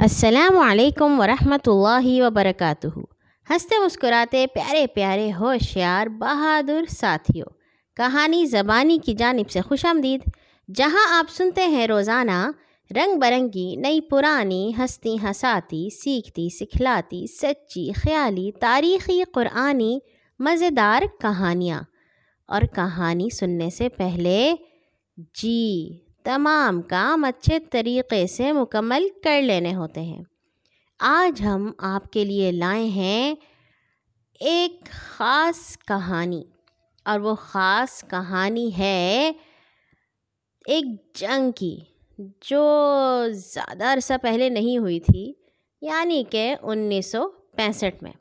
السلام علیکم ورحمۃ اللہ وبرکاتہ۔ ہنستے مسکراتے پیارے پیارے ہوشیار بہادر ساتھیوں، کہانی زبانی کی جانب سے خوش آمدید۔ جہاں آپ سنتے ہیں روزانہ رنگ برنگی، نئی پرانی ہستی ہساتی، سیکھتی، سکھلاتی، سچی، خیالی، تاریخی، قرآنی، مزیدار کہانیاں۔ اور کہانی سننے سے پہلے جی تمام کام اچھے طریقے سے مکمل کر لینے ہوتے ہیں۔ آج ہم آپ کے لیے لائے ہیں ایک خاص کہانی، اور وہ خاص کہانی ہے ایک جنگ کی، جو زیادہ عرصہ پہلے نہیں ہوئی تھی یعنی کہ انیس سو پینسٹھ میں۔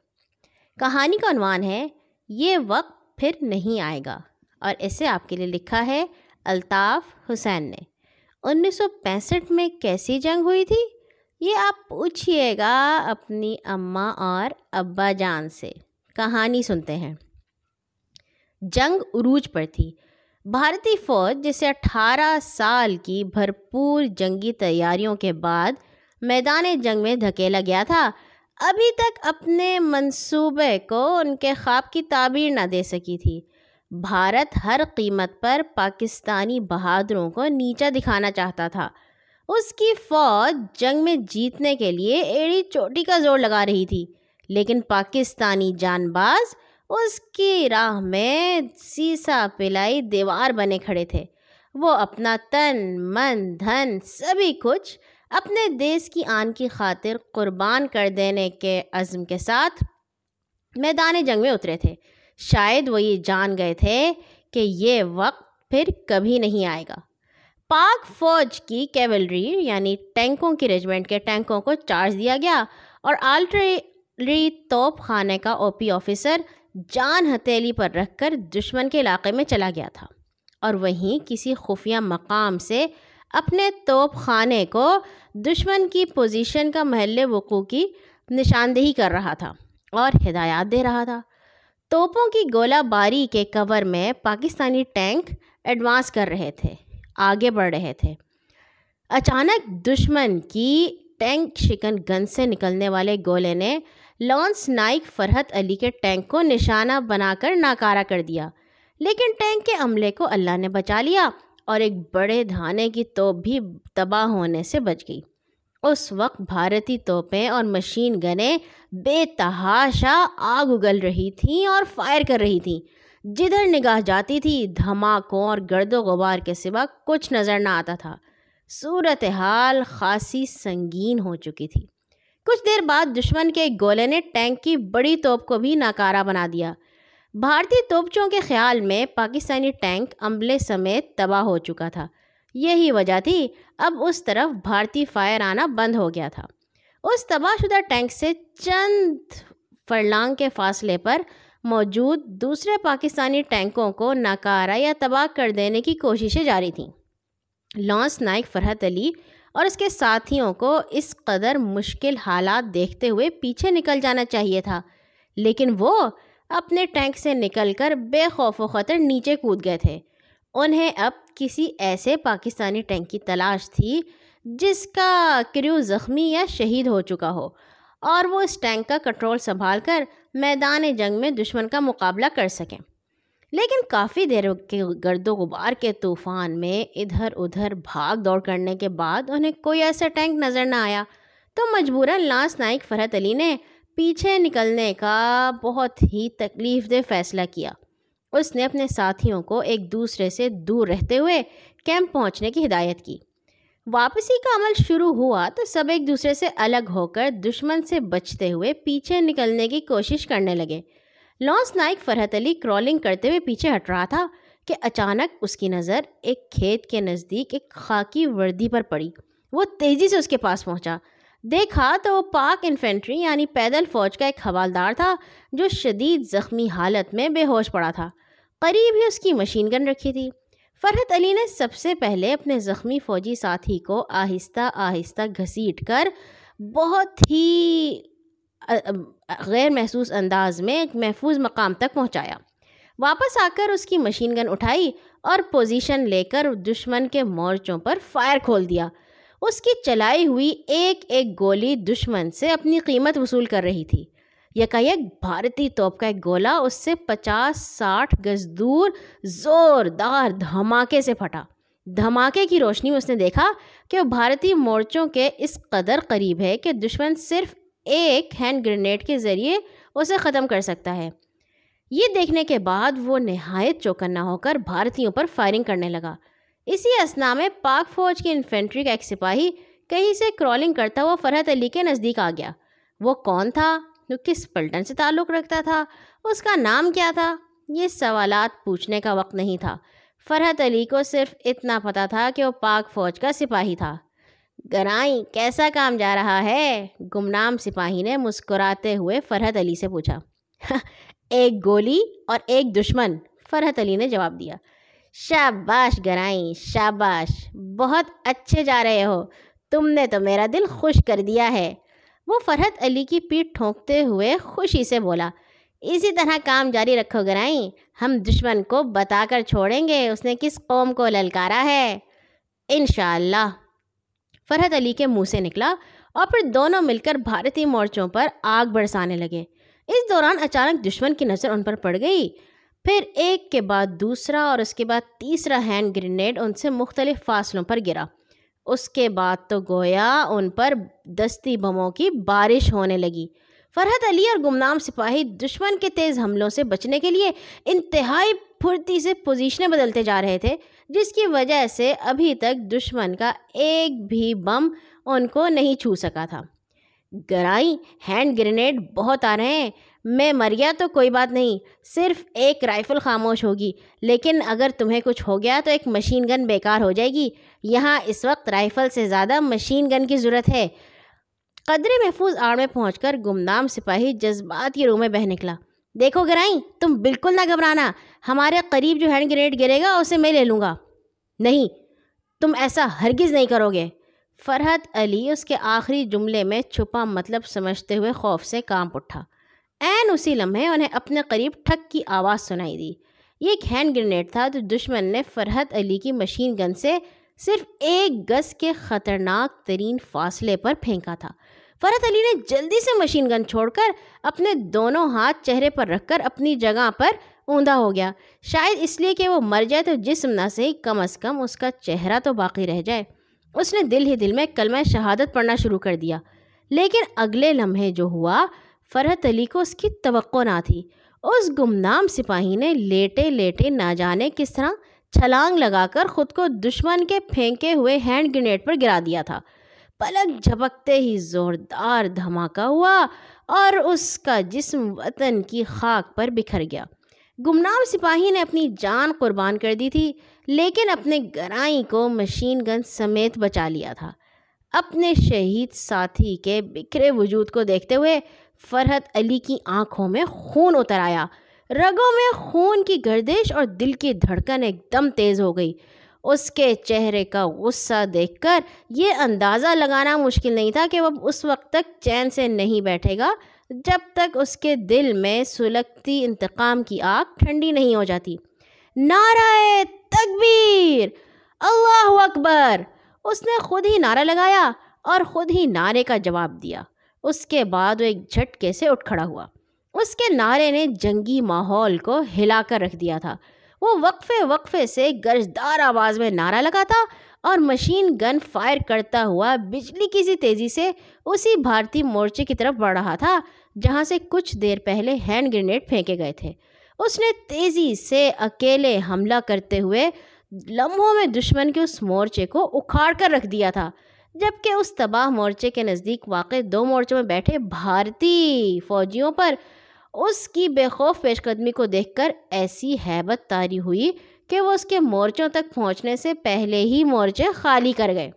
کہانی کا عنوان ہے، یہ وقت پھر نہیں آئے گا، اور اسے آپ کے لیے لکھا ہے الطاف حسین نے۔ انیس سو پینسٹھ میں کیسی جنگ ہوئی تھی؟ یہ آپ پوچھیے گا اپنی اماں اور ابا جان سے۔ کہانی سنتے ہیں۔ جنگ عروج پر تھی۔ بھارتی فوج، جسے اٹھارہ سال کی بھرپور جنگی تیاریوں کے بعد میدان جنگ میں دھکیلا گیا تھا، ابھی تک اپنے منصوبے کو ان کے خواب کی تعبیر نہ دے سکی تھی۔ بھارت ہر قیمت پر پاکستانی بہادروں کو نیچا دکھانا چاہتا تھا۔ اس کی فوج جنگ میں جیتنے کے لیے ایڑی چوٹی کا زور لگا رہی تھی، لیکن پاکستانی جان باز اس کی راہ میں سیسا پلائی دیوار بنے کھڑے تھے۔ وہ اپنا تن، من، دھن، سبھی کچھ اپنے دیس کی آن کی خاطر قربان کر دینے کے عزم کے ساتھ میدان جنگ میں اترے تھے۔ شاید وہ یہ جان گئے تھے کہ یہ وقت پھر کبھی نہیں آئے گا۔ پاک فوج کی کیولری یعنی ٹینکوں کی ریجمنٹ کے ٹینکوں کو چارج دیا گیا اور آلٹری توپ خانے کا او پی آفیسر جان ہتیلی پر رکھ کر دشمن کے علاقے میں چلا گیا تھا اور وہیں کسی خفیہ مقام سے اپنے توپ خانے کو دشمن کی پوزیشن کا محل وقوع کی نشاندہی کر رہا تھا اور ہدایات دے رہا تھا۔ توپوں کی گولہ باری کے کور میں پاکستانی ٹینک ایڈوانس کر رہے تھے، آگے بڑھ رہے تھے۔ اچانک دشمن کی ٹینک شکن گن سے نکلنے والے گولے نے لانس نائک فرحت علی کے ٹینک کو نشانہ بنا کر ناکارہ کر دیا۔ لیکن ٹینک کے عملے کو اللہ نے بچا لیا اور ایک بڑے دھانے کی توپ بھی تباہ ہونے سے بچ گئی۔ اس وقت بھارتی توپیں اور مشین گنیں بے تحاشا آگ اگل رہی تھیں اور فائر کر رہی تھیں۔ جدھر نگاہ جاتی تھی، دھماکوں اور گرد و غبار کے سوا کچھ نظر نہ آتا تھا۔ صورت حال خاصی سنگین ہو چکی تھی۔ کچھ دیر بعد دشمن کے ایک گولے نے ٹینک کی بڑی توپ کو بھی ناکارہ بنا دیا۔ بھارتی توپچوں کے خیال میں پاکستانی ٹینک عملے سمیت تباہ ہو چکا تھا۔ یہی وجہ تھی۔ اب اس طرف بھارتی فائر آنا بند ہو گیا تھا۔ اس تباہ شدہ ٹینک سے چند فرلانگ کے فاصلے پر موجود دوسرے پاکستانی ٹینکوں کو ناکارہ یا تباہ کر دینے کی کوششیں جاری تھیں۔ لانس نائک فرحت علی اور اس کے ساتھیوں کو اس قدر مشکل حالات دیکھتے ہوئے پیچھے نکل جانا چاہیے تھا، لیکن وہ اپنے ٹینک سے نکل کر بے خوف و خطر نیچے کود گئے تھے۔ انہیں اب کسی ایسے پاکستانی ٹینک کی تلاش تھی جس کا کریو زخمی یا شہید ہو چکا ہو اور وہ اس ٹینک کا کنٹرول سنبھال کر میدان جنگ میں دشمن کا مقابلہ کر سکیں۔ لیکن کافی دیر کے گرد و غبار کے طوفان میں ادھر ادھر بھاگ دوڑ کرنے کے بعد انہیں کوئی ایسا ٹینک نظر نہ آیا۔ تو مجبوراً لانس نائک فرحت علی نے پیچھے نکلنے کا بہت ہی تکلیف دہ فیصلہ کیا۔ اس نے اپنے ساتھیوں کو ایک دوسرے سے دور رہتے ہوئے کیمپ پہنچنے کی ہدایت کی۔ واپسی کا عمل شروع ہوا تو سب ایک دوسرے سے الگ ہو کر دشمن سے بچتے ہوئے پیچھے نکلنے کی کوشش کرنے لگے۔ لانس نائک فرحت علی کرالنگ کرتے ہوئے پیچھے ہٹ رہا تھا کہ اچانک اس کی نظر ایک کھیت کے نزدیک ایک خاکی وردی پر پڑی۔ وہ تیزی سے اس کے پاس پہنچا۔ دیکھا تو وہ پاک انفینٹری یعنی پیدل فوج کا ایک حوالدار تھا جو شدید زخمی حالت میں بے ہوش پڑا تھا۔ قریب ہی اس کی مشین گن رکھی تھی۔ فرحت علی نے سب سے پہلے اپنے زخمی فوجی ساتھی کو آہستہ آہستہ گھسیٹ کر بہت ہی غیر محسوس انداز میں ایک محفوظ مقام تک پہنچایا۔ واپس آ کر اس کی مشین گن اٹھائی اور پوزیشن لے کر دشمن کے مورچوں پر فائر کھول دیا۔ اس کی چلائی ہوئی ایک ایک گولی دشمن سے اپنی قیمت وصول کر رہی تھی۔ یک بھارتی توپ کا ایک گولا اس سے پچاس ساٹھ گز دور زوردار دھماکے سے پھٹا۔ دھماکے کی روشنی میں اس نے دیکھا کہ وہ بھارتی مورچوں کے اس قدر قریب ہے کہ دشمن صرف ایک ہینڈ گرینیڈ کے ذریعے اسے ختم کر سکتا ہے۔ یہ دیکھنے کے بعد وہ نہایت چوکنا ہو کر بھارتیوں پر فائرنگ کرنے لگا۔ اسی اسنا میں پاک فوج کی انفینٹری کا ایک سپاہی کہیں سے کرالنگ کرتا ہوا فرحت علی کے نزدیک آ گیا۔ وہ کون تھا؟ وہ کس پلٹن سے تعلق رکھتا تھا اس کا نام کیا تھا یہ سوالات پوچھنے کا وقت نہیں تھا فرحت علی کو صرف اتنا پتہ تھا کہ وہ پاک فوج کا سپاہی تھا گرائیں کیسا کام جا رہا ہے گمنام سپاہی نے مسکراتے ہوئے فرحت علی سے پوچھا ایک گولی اور ایک دشمن فرحت علی نے جواب دیا شاباش گرائیں شاباش بہت اچھے جا رہے ہو تم نے تو میرا دل خوش کر دیا ہے وہ فرحت علی کی پیٹ ٹھونکتے ہوئے خوشی سے بولا، اسی طرح کام جاری رکھو گرائیں، ہم دشمن کو بتا کر چھوڑیں گے، اس نے کس قوم کو للکارا ہے؟ انشاءاللہ۔ فرحت علی کے منہ سے نکلا اور پھر دونوں مل کر بھارتی مورچوں پر آگ برسانے لگے۔ اس دوران اچانک دشمن کی نظر ان پر پڑ گئی۔ پھر ایک کے بعد دوسرا اور اس کے بعد تیسرا ہینڈ گرینیڈ ان سے مختلف فاصلوں پر گرا۔ اس کے بعد تو گویا ان پر دستی بموں کی بارش ہونے لگی۔ فرحت علی اور گمنام سپاہی دشمن کے تیز حملوں سے بچنے کے لیے انتہائی پھرتی سے پوزیشنیں بدلتے جا رہے تھے، جس کی وجہ سے ابھی تک دشمن کا ایک بھی بم ان کو نہیں چھو سکا تھا۔ گرائی، ہینڈ گرینیڈ بہت آ رہے ہیں۔ میں مر گیا تو کوئی بات نہیں، صرف ایک رائفل خاموش ہوگی، لیکن اگر تمہیں کچھ ہو گیا تو ایک مشین گن بیکار ہو جائے گی۔ یہاں اس وقت رائفل سے زیادہ مشین گن کی ضرورت ہے۔ قدرے محفوظ آڑ میں پہنچ کر گمنام سپاہی جذبات کے روح میں بہ نکلا۔ دیکھو گرائیں تم بالکل نہ گھبرانا۔ ہمارے قریب جو ہینڈ گریڈ گرے گا، اسے میں لے لوں گا۔ نہیں، تم ایسا ہرگز نہیں کرو گے۔ فرحت علی اس کے آخری جملے میں چھپا مطلب سمجھتے ہوئے خوف سے کام اٹھا۔ این اسی لمحے انہیں اپنے قریب ٹھک کی آواز سنائی دی۔ یہ ایک ہینڈ گرینیڈ تھا تو دشمن نے فرحت علی کی مشین گن سے صرف ایک گز کے خطرناک ترین فاصلے پر پھینکا تھا۔ فرحت علی نے جلدی سے مشین گن چھوڑ کر اپنے دونوں ہاتھ چہرے پر رکھ کر اپنی جگہ پر اوندا ہو گیا۔ شاید اس لیے کہ وہ مر جائے تو جسم نہ سے کم از کم اس کا چہرہ تو باقی رہ جائے۔ اس نے دل ہی دل میں کلمہ شہادت پڑھنا شروع کر دیا۔ لیکن اگلے لمحے جو ہوا، فرحت علی کو اس کی توقع نہ تھی۔ اس گمنام سپاہی نے لیٹے لیٹے نہ جانے کس طرح چھلانگ لگا کر خود کو دشمن کے پھینکے ہوئے ہینڈ گرینیڈ پر گرا دیا تھا۔ پلک جھپکتے ہی زوردار دھماکہ ہوا اور اس کا جسم وطن کی خاک پر بکھر گیا۔ گمنام سپاہی نے اپنی جان قربان کر دی تھی، لیکن اپنے گرائیں کو مشین گن سمیت بچا لیا تھا۔ اپنے شہید ساتھی کے بکھرے وجود کو دیکھتے ہوئے فرحت علی کی آنکھوں میں خون اتر آیا۔ رگوں میں خون کی گردش اور دل کی دھڑکن ایک دم تیز ہو گئی۔ اس کے چہرے کا غصہ دیکھ کر یہ اندازہ لگانا مشکل نہیں تھا کہ وہ اس وقت تک چین سے نہیں بیٹھے گا جب تک اس کے دل میں سلگتی انتقام کی آگ ٹھنڈی نہیں ہو جاتی۔ نعرہ تکبیر! اللہ اکبر! اس نے خود ہی نعرہ لگایا اور خود ہی نعرے کا جواب دیا۔ اس کے بعد وہ ایک جھٹکے سے اٹھ کھڑا ہوا۔ اس کے نعرے نے جنگی ماحول کو ہلا کر رکھ دیا تھا۔ وہ وقفے وقفے سے گرجدار آواز میں نعرہ لگاتا اور مشین گن فائر کرتا ہوا بجلی کی سی تیزی سے اسی بھارتی مورچے کی طرف بڑھ رہا تھا، جہاں سے کچھ دیر پہلے ہینڈ گرینیڈ پھینکے گئے تھے۔ اس نے تیزی سے اکیلے حملہ کرتے ہوئے لمحوں میں دشمن کے اس مورچے کو اکھاڑ کر رکھ دیا تھا، جبکہ اس تباہ مورچے کے نزدیک واقع دو مورچوں میں بیٹھے بھارتی فوجیوں پر اس کی بے خوف پیش قدمی کو دیکھ کر ایسی حیبت تاری ہوئی کہ وہ اس کے مورچوں تک پہنچنے سے پہلے ہی مورچے خالی کر گئے۔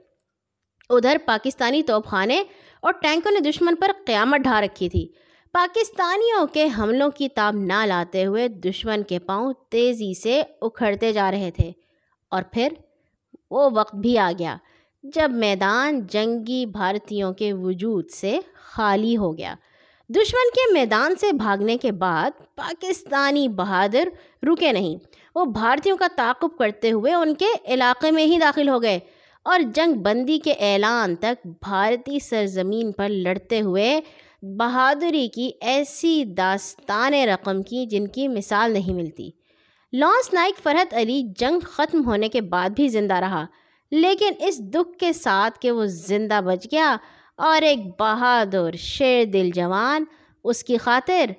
ادھر پاکستانی توپ خانے اور ٹینکوں نے دشمن پر قیامت ڈھا رکھی تھی۔ پاکستانیوں کے حملوں کی تاب نہ لاتے ہوئے دشمن کے پاؤں تیزی سے اکھڑتے جا رہے تھے۔ اور پھر وہ وقت بھی آ گیا جب میدان جنگی بھارتیوں کے وجود سے خالی ہو گیا۔ دشمن کے میدان سے بھاگنے کے بعد پاکستانی بہادر رکے نہیں۔ وہ بھارتیوں کا تعاقب کرتے ہوئے ان کے علاقے میں ہی داخل ہو گئے اور جنگ بندی کے اعلان تک بھارتی سرزمین پر لڑتے ہوئے بہادری کی ایسی داستان رقم کی جن کی مثال نہیں ملتی۔ لانس نائک فرحت علی جنگ ختم ہونے کے بعد بھی زندہ رہا، لیکن اس دکھ کے ساتھ کہ وہ زندہ بچ گیا اور ایک بہادر شیر دل جوان، اس کی خاطر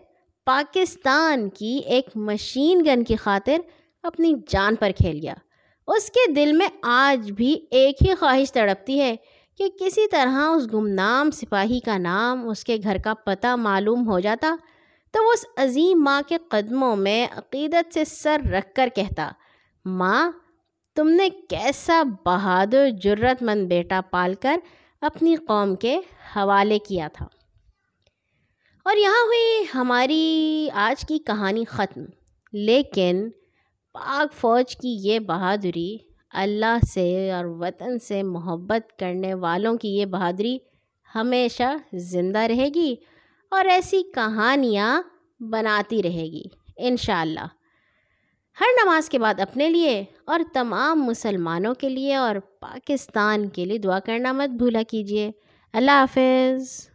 پاکستان کی ایک مشین گن کی خاطر اپنی جان پر کھیل گیا۔ اس کے دل میں آج بھی ایک ہی خواہش تڑپتی ہے کہ کسی طرح اس گمنام سپاہی کا نام اس کے گھر کا پتہ معلوم ہو جاتا تو وہ اس عظیم ماں کے قدموں میں عقیدت سے سر رکھ کر کہتا، ماں، تم نے کیسا بہادر جرت مند بیٹا پال کر اپنی قوم کے حوالے کیا تھا۔ اور یہاں ہوئی ہماری آج کی کہانی ختم۔ لیکن پاک فوج کی یہ بہادری اللہ سے اور وطن سے محبت کرنے والوں کی یہ بہادری ہمیشہ زندہ رہے گی اور ایسی کہانیاں بناتی رہے گی، انشاءاللہ۔ ہر نماز کے بعد اپنے لیے اور تمام مسلمانوں کے لیے اور پاکستان کے لیے دعا کرنا مت بھولا کیجیے۔ اللہ حافظ۔